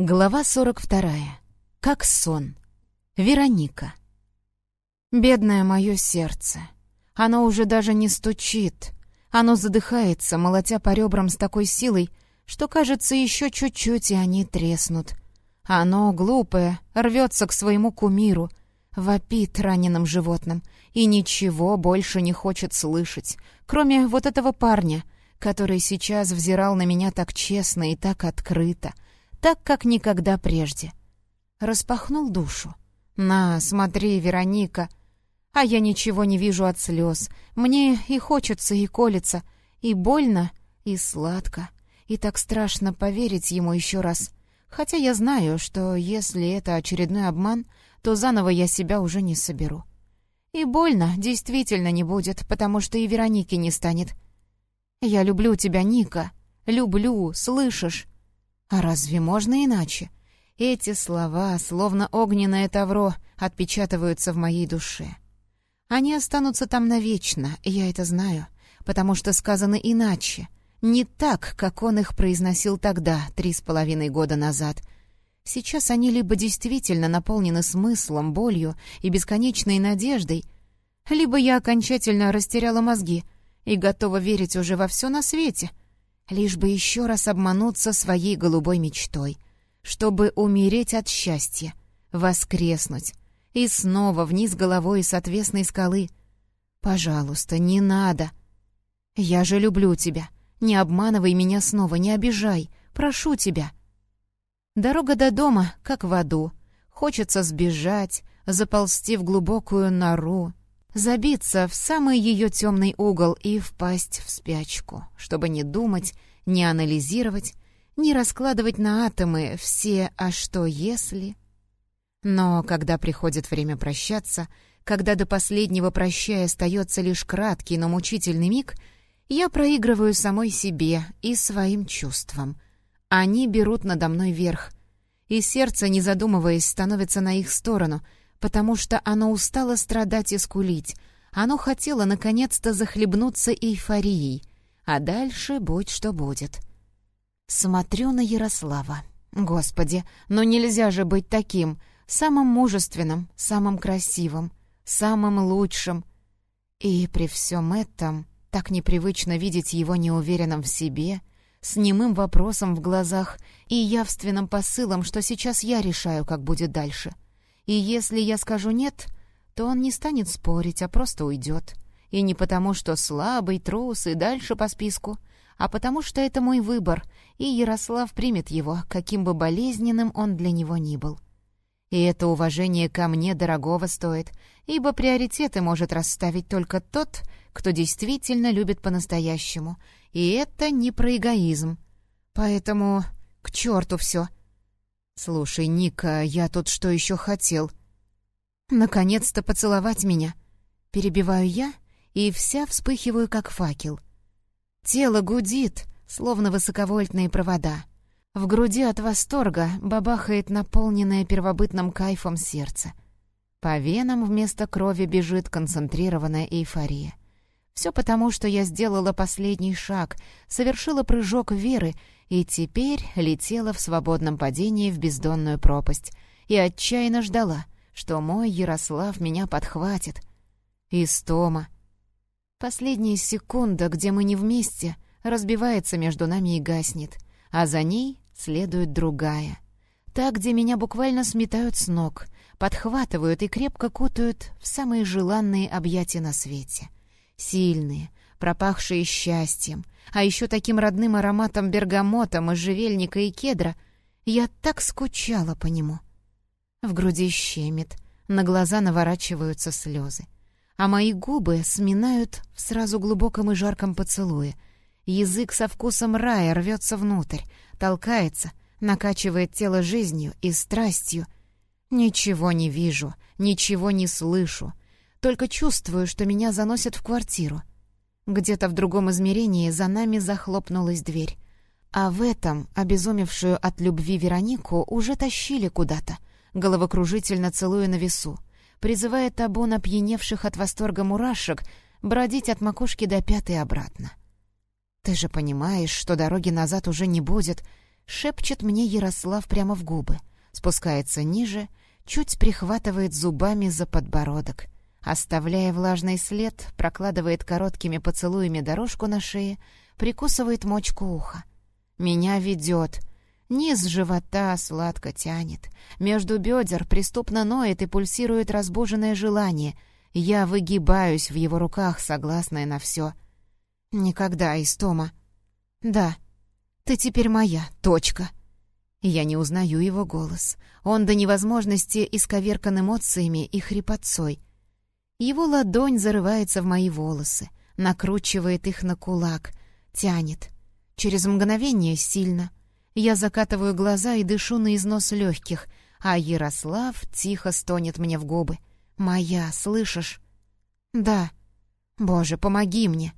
Глава 42. Как сон. Вероника. Бедное мое сердце. Оно уже даже не стучит. Оно задыхается, молотя по ребрам с такой силой, что, кажется, еще чуть-чуть, и они треснут. Оно, глупое, рвется к своему кумиру, вопит раненым животным и ничего больше не хочет слышать, кроме вот этого парня, который сейчас взирал на меня так честно и так открыто — так, как никогда прежде. Распахнул душу. «На, смотри, Вероника!» А я ничего не вижу от слез. Мне и хочется, и колется, и больно, и сладко. И так страшно поверить ему еще раз. Хотя я знаю, что если это очередной обман, то заново я себя уже не соберу. И больно действительно не будет, потому что и Вероники не станет. «Я люблю тебя, Ника. Люблю, слышишь?» А разве можно иначе? Эти слова, словно огненное тавро, отпечатываются в моей душе. Они останутся там навечно, я это знаю, потому что сказаны иначе, не так, как он их произносил тогда, три с половиной года назад. Сейчас они либо действительно наполнены смыслом, болью и бесконечной надеждой, либо я окончательно растеряла мозги и готова верить уже во все на свете — лишь бы еще раз обмануться своей голубой мечтой, чтобы умереть от счастья, воскреснуть и снова вниз головой с отвесной скалы. «Пожалуйста, не надо. Я же люблю тебя. Не обманывай меня снова, не обижай. Прошу тебя». Дорога до дома, как в аду. Хочется сбежать, заползти в глубокую нору, забиться в самый ее темный угол и впасть в спячку, чтобы не думать, не анализировать, не раскладывать на атомы все «а что если?». Но когда приходит время прощаться, когда до последнего прощая остается лишь краткий, но мучительный миг, я проигрываю самой себе и своим чувствам. Они берут надо мной верх, и сердце, не задумываясь, становится на их сторону — потому что оно устало страдать и скулить. Оно хотело наконец-то захлебнуться эйфорией, а дальше будь что будет. Смотрю на Ярослава. Господи, но нельзя же быть таким, самым мужественным, самым красивым, самым лучшим. И при всем этом так непривычно видеть его неуверенным в себе, с немым вопросом в глазах и явственным посылом, что сейчас я решаю, как будет дальше — и если я скажу «нет», то он не станет спорить, а просто уйдет. И не потому, что слабый, трус и дальше по списку, а потому что это мой выбор, и Ярослав примет его, каким бы болезненным он для него ни был. И это уважение ко мне дорогого стоит, ибо приоритеты может расставить только тот, кто действительно любит по-настоящему, и это не про эгоизм. Поэтому к черту все. «Слушай, Ника, я тут что еще хотел?» «Наконец-то поцеловать меня!» Перебиваю я и вся вспыхиваю, как факел. Тело гудит, словно высоковольтные провода. В груди от восторга бабахает наполненное первобытным кайфом сердце. По венам вместо крови бежит концентрированная эйфория. Все потому, что я сделала последний шаг, совершила прыжок веры и теперь летела в свободном падении в бездонную пропасть и отчаянно ждала, что мой Ярослав меня подхватит. Истома. Последняя секунда, где мы не вместе, разбивается между нами и гаснет, а за ней следует другая. Та, где меня буквально сметают с ног, подхватывают и крепко кутают в самые желанные объятия на свете. Сильные, пропахшие счастьем, а еще таким родным ароматом бергамота, можжевельника и кедра. Я так скучала по нему. В груди щемит, на глаза наворачиваются слезы. А мои губы сминают в сразу глубоком и жарком поцелуе. Язык со вкусом рая рвется внутрь, толкается, накачивает тело жизнью и страстью. Ничего не вижу, ничего не слышу. Только чувствую, что меня заносят в квартиру. Где-то в другом измерении за нами захлопнулась дверь. А в этом, обезумевшую от любви Веронику, уже тащили куда-то, головокружительно целуя на весу, призывая табун опьяневших от восторга мурашек бродить от макушки до пятой обратно. «Ты же понимаешь, что дороги назад уже не будет. Шепчет мне Ярослав прямо в губы. Спускается ниже, чуть прихватывает зубами за подбородок. Оставляя влажный след, прокладывает короткими поцелуями дорожку на шее, прикусывает мочку уха. Меня ведет. Низ живота сладко тянет. Между бедер преступно ноет и пульсирует разбуженное желание. Я выгибаюсь в его руках, согласная на все. Никогда, Истома. Да, ты теперь моя, точка. Я не узнаю его голос. Он до невозможности исковеркан эмоциями и хрипотцой. Его ладонь зарывается в мои волосы, накручивает их на кулак, тянет. Через мгновение сильно. Я закатываю глаза и дышу на износ легких, а Ярослав тихо стонет мне в губы. «Моя, слышишь?» «Да». «Боже, помоги мне!»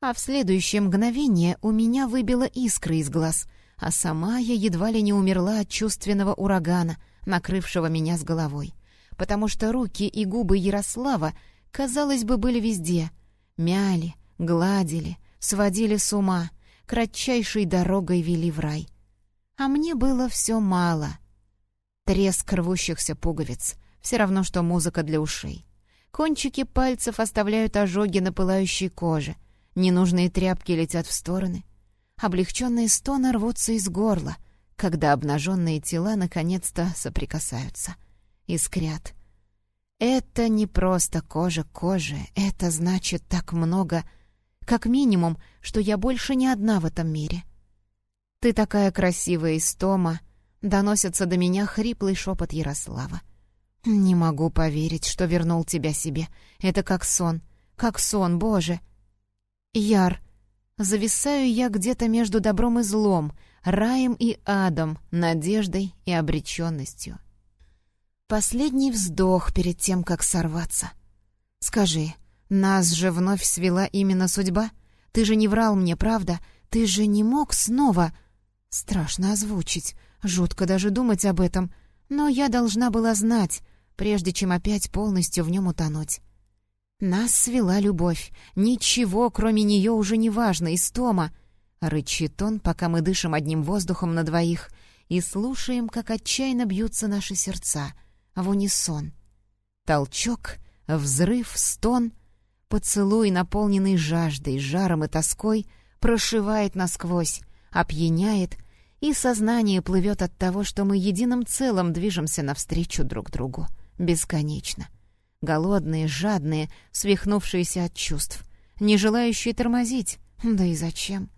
А в следующее мгновение у меня выбило искры из глаз — а сама я едва ли не умерла от чувственного урагана, накрывшего меня с головой. Потому что руки и губы Ярослава, казалось бы, были везде. Мяли, гладили, сводили с ума, кратчайшей дорогой вели в рай. А мне было все мало. Треск рвущихся пуговиц — все равно, что музыка для ушей. Кончики пальцев оставляют ожоги на пылающей коже. Ненужные тряпки летят в стороны. Облегченные стоны рвутся из горла, когда обнаженные тела наконец-то соприкасаются. Искрят. Это не просто кожа к коже, это значит так много, как минимум, что я больше не одна в этом мире. «Ты такая красивая, Истома!» — доносится до меня хриплый шепот Ярослава. «Не могу поверить, что вернул тебя себе. Это как сон. Как сон, Боже!» «Яр!» Зависаю я где-то между добром и злом, раем и адом, надеждой и обреченностью. Последний вздох перед тем, как сорваться. «Скажи, нас же вновь свела именно судьба? Ты же не врал мне, правда? Ты же не мог снова...» Страшно озвучить, жутко даже думать об этом, но я должна была знать, прежде чем опять полностью в нем утонуть. Нас свела любовь. Ничего, кроме нее, уже не важно, истома. Рычит он, пока мы дышим одним воздухом на двоих и слушаем, как отчаянно бьются наши сердца. В унисон. Толчок, взрыв, стон. Поцелуй, наполненный жаждой, жаром и тоской, прошивает насквозь, опьяняет, и сознание плывет от того, что мы единым целым движемся навстречу друг другу. Бесконечно. — голодные, жадные, свихнувшиеся от чувств, не желающие тормозить. Да и зачем?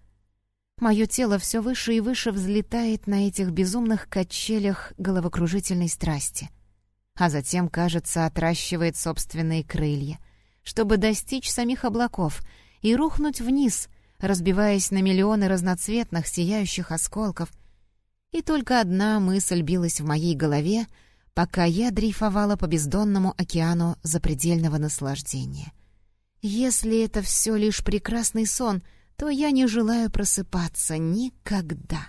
Мое тело все выше и выше взлетает на этих безумных качелях головокружительной страсти. А затем, кажется, отращивает собственные крылья, чтобы достичь самих облаков и рухнуть вниз, разбиваясь на миллионы разноцветных сияющих осколков. И только одна мысль билась в моей голове — пока я дрейфовала по бездонному океану запредельного наслаждения. Если это все лишь прекрасный сон, то я не желаю просыпаться никогда.